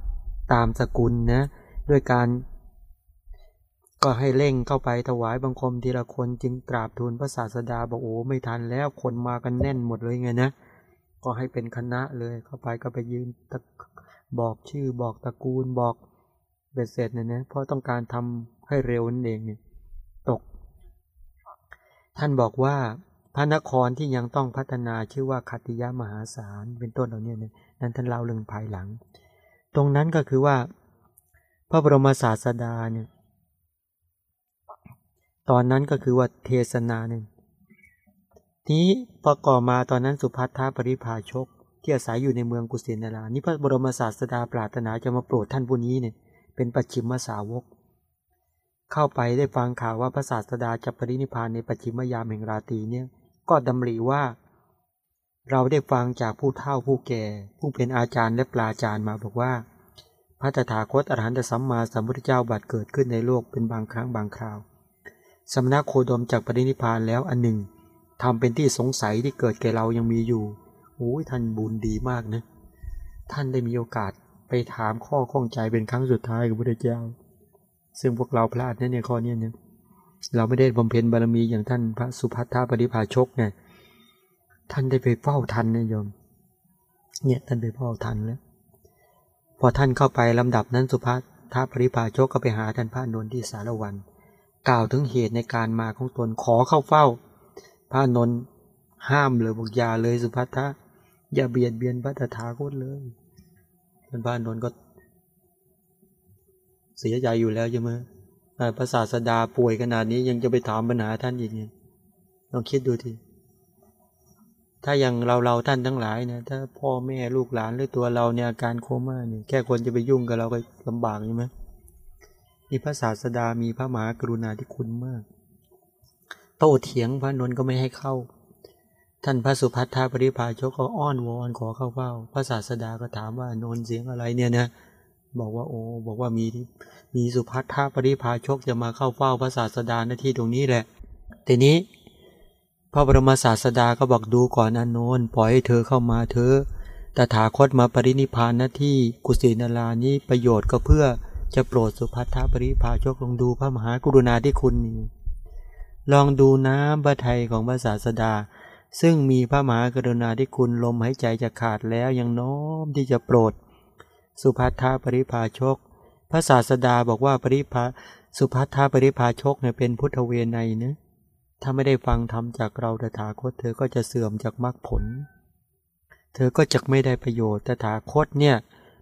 ตามสกุลนะด้วยการ ก็ให้เร่งเข้าไปถวายบังคมทีละคนจึงกราบทูลพระศาสดาบอกโอ้ไม่ทันแล้วคนมากันแน่นหมดเลยไงนะก็ให้เป็นคณะเลยเข้าไปก็ไปยืนบอกชื่อบอกตระกูลบอกเบ็ดเสร็จเนี่ยนะเพราะต้องการทำให้เร็วนั่นเองเนี่ยตก ท่านบอกว่าพระนครที่ยังต้องพัฒนาชื่อว่าคัติยะมหาศาลเป็นต้นเหล่านี้เนี่ยนั้นท่านเล่าเรื่องภายหลัง ตรงนั้นก็คือว่า พระบรมศาสดาเนี่ย ตอนนั้นก็คือว่าเทศนาหนึ่งทีนี้พอก่อมาตอนนั้นสุภัททปริภาชก ที่อาศัยอยู่ในเมืองกุสินารานี่พระบรมศาสดาปรารถนาจะมาโปรดท่านผู้นี้เนี่ยเป็นปัจฉิมสาวก เข้าไปได้ฟังข่าวว่าพระศาสดาจะปรินิพานในปัจฉิมยามแห่งราตรีเนี่ยก็ดำริว่า เราได้ฟังจากผู้เฒ่าผู้แก่ ผู้เป็นอาจารย์และปราจารย์มาบอกว่า พระตถาคตอรหันตสัมมาสัมพุทธเจ้าบัดเกิดขึ้นในโลกเป็นบางครั้งบางคราว สมณโคดมจากปรินิพานแล้วอันหนึ่งทำเป็นที่สงสัยที่เกิดแก่เรายังมีอยู่โอ้ยท่านบุญดีมากนะ ท่านได้มีโอกาสไปถามข้อข้องใจเป็นครั้งสุดท้ายกับพระเจ้า ซึ่งพวกเราพลาดนะเนี่ยข้อนี้เนี่ยเราไม่ได้บำเพ็ญบารมีอย่างท่านพระสุภัทธาปริภาชกเนี่ยท่านได้ไปเฝ้าทันนะโยม เนี่ยท่านไปเฝ้าทันแล้ว พอท่านเข้าไปลำดับนั้นสุภัทธาปริภาชกก็ไปหาท่านพระนนท์ที่สารวัน กล่าวถึงเหตุในการมาของตนขอเข้าเฝ้า พระนนท์ห้ามเลยบอกอย่าเลยสุภัททะอย่าเบียดเบียนพระตถาคตเลยท่านพระนนท์ก็ เสียใจอยู่แล้วใช่ไหมพระศาสดาป่วยขนาดนี้ยังจะไปถามปัญหาท่านอีกเนี่ยลองคิดดูทีถ้าอย่างเราเราท่านทั้งหลายเนี่ยถ้าพ่อแม่ลูกหลานหรือตัวเราเนี่ยอาการโคม่าเนี่ยแค่คนจะไปยุ่งกับเราก็ลำบากใช่ไหม นี่พระศาสดามีพระมหากรุณาธิคุณมาก โตเถียงพระนนท์ก็ไม่ให้เข้า ท่านพระสุพัทธาปริภาชกก็อ้อนวอนขอเข้าเฝ้า พระศาสดาก็ถามว่านนเสียงอะไรเนี่ยนะ บอกว่าโอ้บอกว่ามีมีสุพัทธาปริภาชกจะมาเข้าเฝ้าพระศาสดาหน้าที่ตรงนี้แหละ ทีนี้พระบรมศาสดาก็บอกดูก่อนอนนท์ปล่อยให้เธอเข้ามาเธอแต่ถาคตมาปรินิพานหน้าที่กุศินารานี้ประโยชน์ก็เพื่อ จะโปรดสุภัททปริภาชกลองดูพระมหากรุณาธิคุณนี่ลองดูน้ำพระทัยของพระศาสดา ซึ่งมีพระมหากรุณาธิคุณลมหายใจจะขาดแล้วยังน้อมที่จะโปรด สุภัททปริภาชก พระศาสดาบอกว่าปริภาสุภัททปริภาชกเนี่ยเป็นพุทธเวไนเนะถ้าไม่ได้ฟังธรรมจากเราตถาคตเธอก็จะเสื่อมจากมรรคผล เธอก็จะไม่ได้ประโยชน์ตถาคตเนี่ย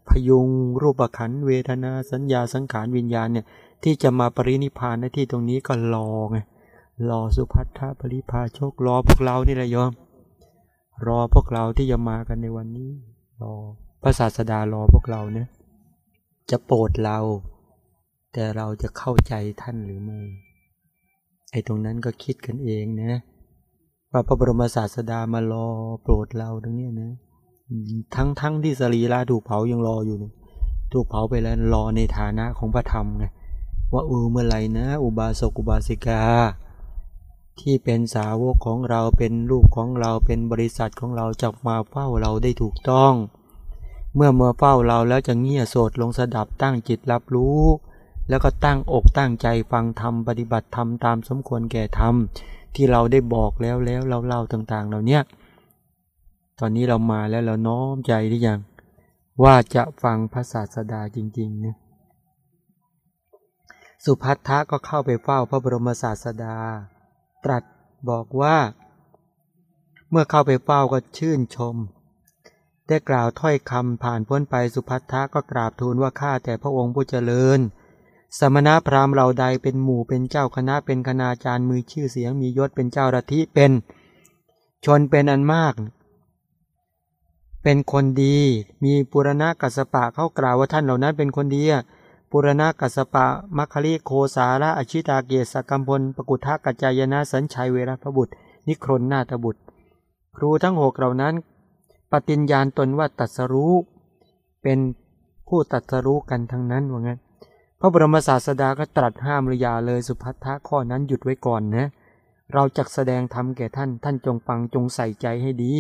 พยุงรูปขันเวทนาสัญญาสังขารวิญญาณเนี่ยที่จะมาปรินิพานในที่ตรงนี้ก็รอไงรอสุพัทธปริพาโชครอพวกเรานี่แหละยอมรอพวกเราที่จะมากันในวันนี้ รอพระศาสดารอพวกเราเนี่ยจะโปรดเรา แต่เราจะเข้าใจท่านหรือไม่ไอ้ตรงนั้นก็คิดกันเองนะว่าพระบรมศาสดามารอโปรดเราตรงนี้นะ ทั้งทั้งที่สรีระถูกเผายังรออยู่เนี่ยถูกเผาไปแล้วรอในฐานะของพระธรรมไงว่าเออเมื่อไหร่นะ อุบาสกอุบาสิกา ที่เป็นสาวกของเราเป็นลูกของเราเป็นบริษัทของเราจะมาเฝ้าเราได้ถูกต้อง เมื่อเมื่อเฝ้าเราแล้วจะเงี่ยโสดลงสดับตั้งจิตรับรู้ แล้วก็ตั้งอกตั้งใจฟังธรรมปฏิบัติธรรมตามสมควรแก่ธรรมที่เราได้บอกแล้วแล้วเราเล่าต่างๆ เหล่านี้ ตอนนี้เรามาแล้วเราน้อมใจหรือยังว่าจะฟังพระศาสดาจริงๆนี่ยสุพัทธะก็เข้าไปเฝ้าพระบรมศาสดา ตรัสบอกว่า เมื่อเข้าไปเฝ้าก็ชื่นชม ได้กล่าวถ้อยคำผ่านพ้นไปสุพัทธะก็กราบทูลว่าข้าแต่พระองค์ผู้เจริญ สมณพราหมณ์เราใดเป็นหมู่เป็นเจ้าคณะเป็นคณาจารย์มือชื่อเสียงมียศเป็นเจ้ารัทิเป็น ชนเป็นอันมาก เป็นคนดี มีปุรณะกัสปะเข้ากล่าวว่าท่านเหล่านั้นเป็นคนดีปุรณะกัสปะมัคคลิโคสาระอชิตาเกศกัมพลปกุทะกัจจายนะสัญชัยเวรพบุตร นิครนนาตบุตร ครูทั้งหกเหล่านั้น ปฏิญญาณตนว่าตัดสรู้ เป็นผู้ตัดสรู้กันทั้งนั้นว่างั้นพระบรมศาสดาก็ตรัสห้ามระยาเลยสุพัทธะข้อนั้นหยุดไว้ก่อนนะ เราจะแสดงธรรมแก่ท่านท่านจงฟังจงใส่ใจให้ดี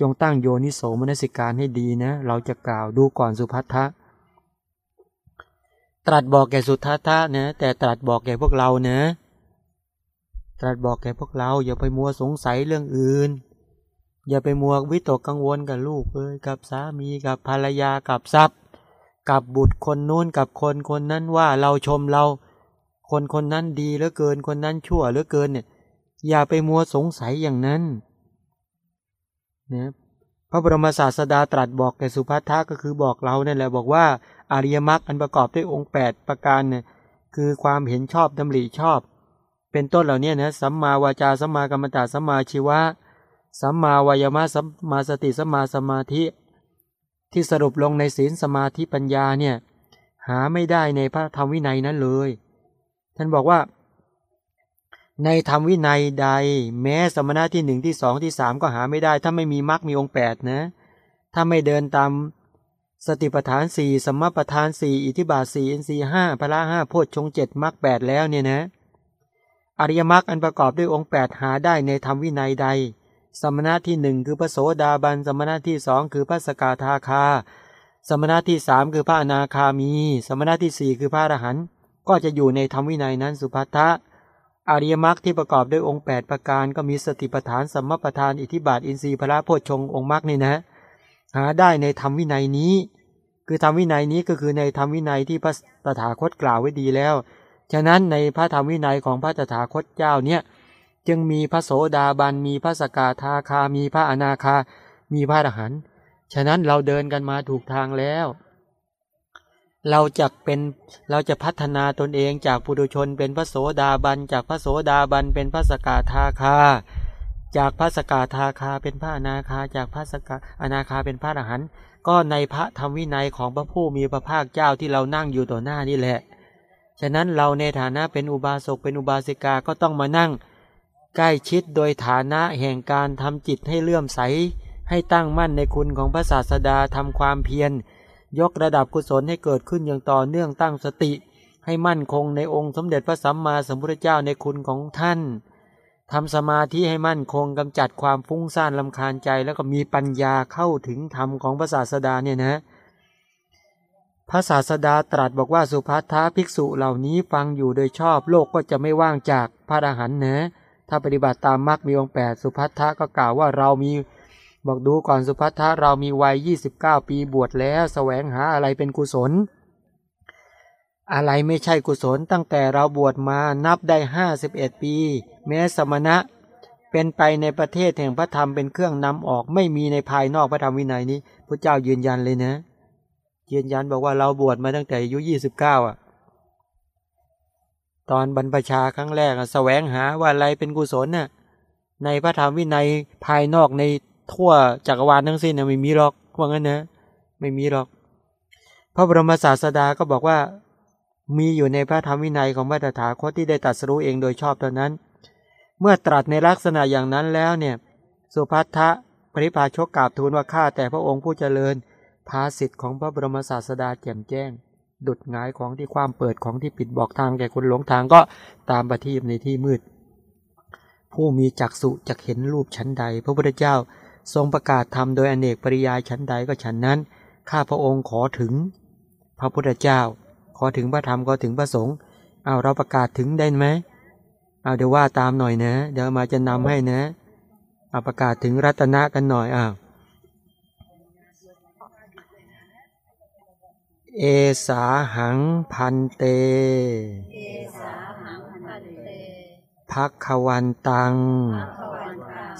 จงตั้งโยนิโสมนสิการให้ดีนะ เราจะกล่าวดูก่อนสุพัทธะตรัสบอกแก่สุทัทธะนะแต่ตรัสบอกแก่พวกเรานะ ตรัสบอกแก่พวกเรา อย่าไปมัวสงสัยเรื่องอื่น อย่าไปมัววิตกกังวลกับลูกเอ้ยกับสามีกับภรรยากับทรัพย์ กับบุตรคนนู้นกับคนคนนั้นว่าเราชมเรา คนคนนั้นดีเหลือเกินคนนั้นชั่วเหลือเกินเนี่ยอย่าไปมัวสงสัยอย่างนั้น นะพระบรมศาสดาตรัสบอกแก่สุภัททะก็คือบอกเราเนั่นแหละบอกว่าอริยมรรคอันประกอบด้วยองค์ 8 ประการเนี่ยคือความเห็นชอบดำริชอบ เป็นต้นเหล่านี้นะสัมมาวาจาสัมมากรรมตาสัมมาชีวะสัมมาวายามะสัมมาสติสัมมาสมาธิ ที่สรุปลงในศีลสมาธิปัญญาเนี่ยหาไม่ได้ในพระธรรมวินัยนั้นเลย ท่านบอกว่า ในธรรมวินัยใด แม้สมณะที่หนึ่งที่สองที่สามก็หาไม่ได้ ถ้าไม่มีมรรคมีองค์แปดนะ ถ้าไม่เดินตามสติปัฏฐานสี่สมปัฏฐานสี่อิทิบาทสี่อินทรีห้าพละห้าโพชฌงเจ็ดมรรคแปดแล้วเนี่ยนะอริยมรรคอันประกอบด้วยองค์แปดหาได้ในธรรมวินัยใด สมณะที่หนึ่งคือพระโสดาบัน สมณะที่สองคือพระสกาทาคา สมณะที่สามคือพระอนาคามี สมณะที่สี่คือพระอรหันต์ก็จะอยู่ในธรรมวินัยนั้นสุภัททะ อริยมรรคที่ประกอบด้วยองค์ 8 ประการก็มีสติปัฏฐานสัมมาปัฏฐานอิทิบาทอินทรีย์พระโพชงองค์มรรคนี่นะหาได้ในธรรมวินัยนี้ คือธรรมวินัยนี้ก็คือในธรรมวินัยที่พระตถาคตกล่าวไว้ดีแล้ว ฉะนั้นในพระธรรมวินัยของพระตถาคตเจ้าเนี่ยจึงมีพระโสดาบันมีพระสกาทาคามีพระอนาคามีพระอรหันต์ฉะนั้นเราเดินกันมาถูกทางแล้ว เราจะเป็นเราจะพัฒนาตนเองจากปุถุชนเป็นพระโสดาบัน จากพระโสดาบันเป็นพระสกาทาคา จากพระสกาทาคาเป็นพระอนาคา จากพระสกาอนาคาเป็นพระอรหันต์ก็ในพระธรรมวินัยของพระผู้มีพระภาคเจ้าที่เรานั่งอยู่ต่อหน้านี่แหละ ฉะนั้นเราในฐานะเป็นอุบาสกเป็นอุบาสิกาก็ต้องมานั่ง ใกล้ชิดโดยฐานะแห่งการทำจิตให้เลื่อมใส ให้ตั้งมั่นในคุณของพระศาสดาทำความเพียร ยกระดับกุศลให้เกิดขึ้นอย่างต่อเนื่องตั้งสติ ให้มั่นคงในองค์สมเด็จพระสัมมาสัมพุทธเจ้าในคุณของท่านทำสมาธิให้มั่นคงกำจัดความฟุ้งซ่านลำคาญใจ แล้วก็มีปัญญาเข้าถึงธรรมของพระศาสดาเนี่ยนะพระศาสดาตรัสบอกว่าสุภัททภิกษุเหล่านี้ฟังอยู่โดยชอบโลกก็จะไม่ว่างจากพระอรหันต์นะ ถ้าปฏิบัติตามมรรคมีองค์แปดสุภัททะก็กล่าวว่าเรามี บอกดูก่อนสุภัททะเรามีวัย29ปีบวชแล้วแสวงหาอะไรเป็นกุศล อะไรไม่ใช่กุศลตั้งแต่เราบวชมานับได้51ปี แม้สมณะเป็นไปในประเทศแห่งพระธรรมเป็นเครื่องนำออกไม่มีในภายนอกพระธรรมวินัยนี้พระเจ้ายืนยันเลยนะ ยืนยันบอกว่าเราบวชมาตั้งแต่อายุ29อะ ตอนบรรพชาครั้งแรกแสวงหาว่าอะไรเป็นกุศลน่ะในพระธรรมวินัยภายนอกใน ทั่วจักรวาลทั้งสิ้นไม่มีหรอกว่างั้นนะไม่มีหรอก พระบรมศาสดาก็บอกว่ามีอยู่ในพระธรรมวินัยของพระตถาคตที่ได้ตรัสรู้เองโดยชอบเท่านั้น เมื่อตรัสในลักษณะอย่างนั้นแล้วเนี่ยสุภัททะปริพาชกกราบทูลว่าข้าแต่พระองค์ผู้เจริญภาสิทธิ์ของพระบรมศาสดาแจ่มแจ้ง ดุดงายของที่ความเปิดของที่ปิดบอกทางแก่คนหลงทางก็ตามประทีปในที่มืด ผู้มีจักษุจักเห็นรูปชั้นใด พระพุทธเจ้า ทรงประกาศธรรมโดยอเนกปริยายชั้นใดก็ชั้นนั้น ข้าพระองค์ขอถึง พระพุทธเจ้า ขอถึงพระธรรมขอถึงพระสงฆ์เอาเราประกาศถึงได้ไหมเอาเดี๋ยวว่าตามหน่อยนะ เดี๋ยวมาจะนำให้นะเอาประกาศถึงรัตนะกันหน่อยอ้าวเอสาหังพันเตเอสาหังพันเตพักขวันตังภวันตัง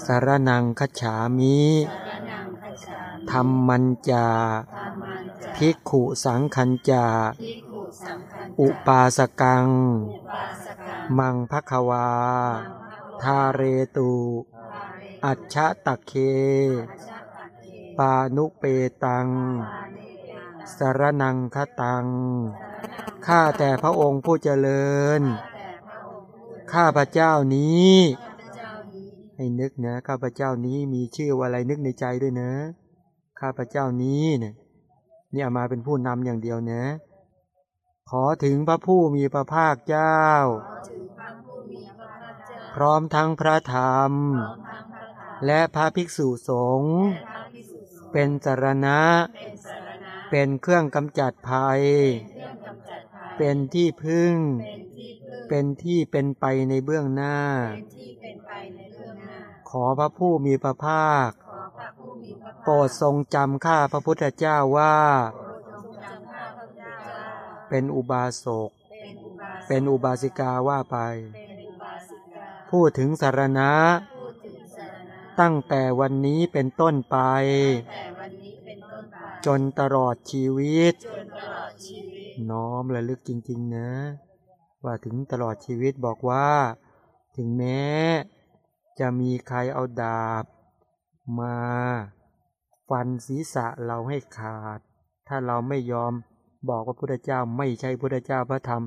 สารนังคัจฉามิสรนังคัจฉามิธรรมันจาธรรมันจะภิกขุสังคัญจาภิกขุสังคัญอุปาสกังอุปาสกัง มังพักวา ทาเรตุภาเรอัจฉตักเคชาตเค ปานุเปตังปานิยังสารนังคตังสรนัง ข้าแต่พระองค์ผู้เจริญแต่พระองค์ผู้ข้าพระเจ้านี้ข้าพเจ้านี้ ให้นึกนะข้าพระเจ้านี้มีชื่อว่าอะไรนึกในใจด้วยนะ ข้าพระเจ้านี้เนี่ยนี่เอามาเป็นผู้นำอย่างเดียวนะขอถึงพระผู้มีพระภาคเจ้าขอถึงพระผู้มีพระภาคเจ้า พร้อมทั้งพระธรรมพร้อมทั้งพระธรรมและพระภิกษุสงฆ์และพระภิกษุสงฆ์เป็นสารณะ เป็นสารณะเป็นเครื่องกำจัดภัยเครื่องกำจัดภัยเป็นที่พึ่งเป็นที่พึ่ง เป็นที่เป็นไปในเบื้องหน้า อพระผู้มีพระภาคขอพระผู้มีพระภาค โปรดทรงจำข้าพระพุทธเจ้าว่าโปรดทรงจำข้าพระเจ้าเป็นอุบาสกเป็นอุบาสก เป็นอุบาสิกาว่าไปเป็นอุบาสิกาพูดถึงสารณะพูดถึงสารณะ ตั้งแต่วันนี้เป็นต้นไปแต่วันนี้เป็นต้นไปจนตลอดชีวิตจนตลอดชีวิต น้อมระลึกจริง ๆ นะ ว่าถึงตลอดชีวิตบอกว่า ถึงแม้ จะมีใครเอาดาบ มา ฟันศีรษะเราให้ขาด ถ้าเราไม่ยอมบอกว่าพุทธเจ้าไม่ใช่พุทธเจ้าพระธรรม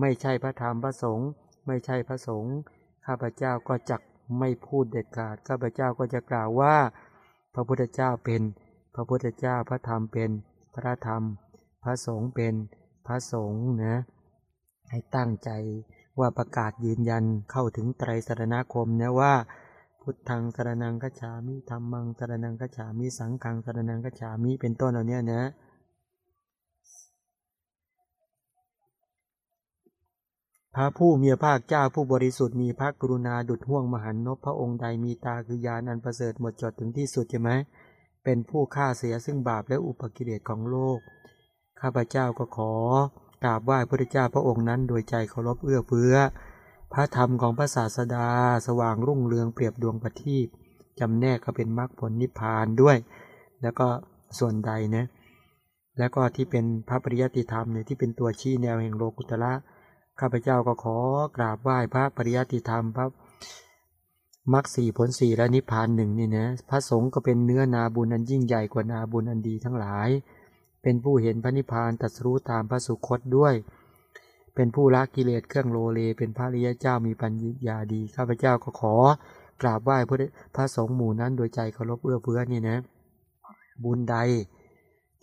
ไม่ใช่พระธรรมพระสงฆ์ไม่ใช่พระสงฆ์ข้าพเจ้าก็จักไม่พูดเด็ดขาดข้าพเจ้าก็จะกล่าวว่า พระพุทธเจ้าเป็น พระพุทธเจ้าพระธรรมเป็น พระธรรม พระสงฆ์เป็นพระสงฆ์นะให้ตั้งใจ ว่าประกาศยืนยันเข้าถึงไตรสรณคมนะว่า พุทธังสรนังกัจฉามิธรรมังสรนังกัจฉามิสังฆังสรนังกัจฉามิเป็นต้นเหล่านี้นะพระผู้มีภาคเจ้าผู้บริสุทธิ์มีพระกรุณาดุจห่วงมหันนพพระองค์ใดมีตาคือยานอันประเสริฐหมดจดถึงที่สุดใช่ไหมเป็นผู้ฆ่าเสียซึ่งบาปและอุปกิเลสของโลก ข้าพเจ้าก็ขอ กราบไหว้พระพุทธเจ้าพระองค์นั้น โดยใจเคารพเอื้อเฟื้อ พระธรรมของพระศาสดา สว่างรุ่งเรืองเปรียบดวงประทีปจำแนกก็เป็นมรรคผลนิพพานด้วย แล้วก็ส่วนใดนะแล้วก็ที่เป็นพระปริยัติธรรมเนี่ยที่เป็นตัวชี้แนวแห่งโลกุตละข้าพเจ้าก็ขอกราบไหว้พระปริยัติธรรมพระมรรคสี่ผลสี่และนิพพานหนึ่งนี่นะพระสงฆ์ก็เป็นเนื้อนาบุญอันยิ่งใหญ่กว่านาบุญอันดีทั้งหลาย เป็นผู้เห็นพระนิพพานตรัสรู้ตามพระสุคตด้วย เป็นผู้ละกิเลสเครื่องโลเล เป็นพระริยเจ้ามีปัญญาดี ข้าพเจ้าก็ขอกราบไหว้พระพระสงฆ์หมู่นั้นโดยใจเคารพเอื้อเฟื้อนี่นะ บุญใด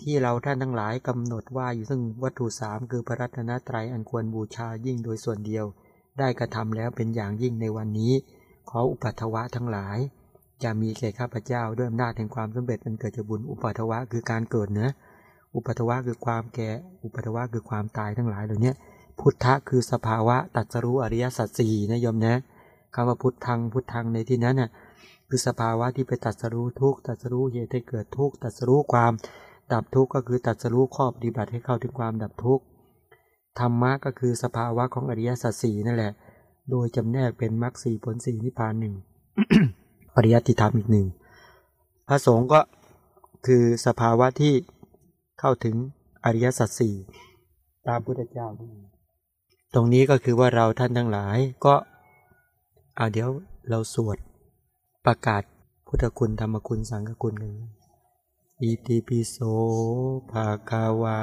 ที่เราท่านทั้งหลายกำหนดว่าอยู่ซึ่งวัตถุสามคือพระรัตนตรัยอันควรบูชายิ่งโดยส่วนเดียว ได้กระทำแล้วเป็นอย่างยิ่งในวันนี้ ขออุปัทวะทั้งหลาย จะมีแก่ข้าพเจ้าด้วยอำนาจแห่งความสำเร็จอันเกิดจากบุญอุปัทวะคือการเกิดเนะ อุปัทวะคือความแก่ อุปัทวะคือความตายทั้งหลายเหล่านี้พุทธะคือสภาวะตัดสรู้อริยสัจสี่นะโยมนะคำว่าพุทธังพุทธังในที่นั้นน่ะคือสภาวะที่ไปตัดสรู้ทุกตัดสรู้เหตุให้เกิดทุกตัดสรู้ความดับทุกข์ก็คือตัดสรู้ข้อปฏิบัติให้เข้าถึงความดับทุกข์ธรรมะก็คือสภาวะของอริยสัจสี่นั่นแหละ โดยจำแนกเป็นมรรคสี่ผลสี่นิพพานหนึ่งปริยัติธรรมอีกหนึ่งพระสงฆ์ก็คือสภาวะที่ เข้าถึงอริยสัจสี่ตามพุทธเจ้า ตรงนี้ก็คือว่าเราท่านทั้งหลายก็เอาเดี๋ยวเราสวดประกาศพุทธคุณธรรมคุณสังฆคุณกันอิติปิโสภาคาวา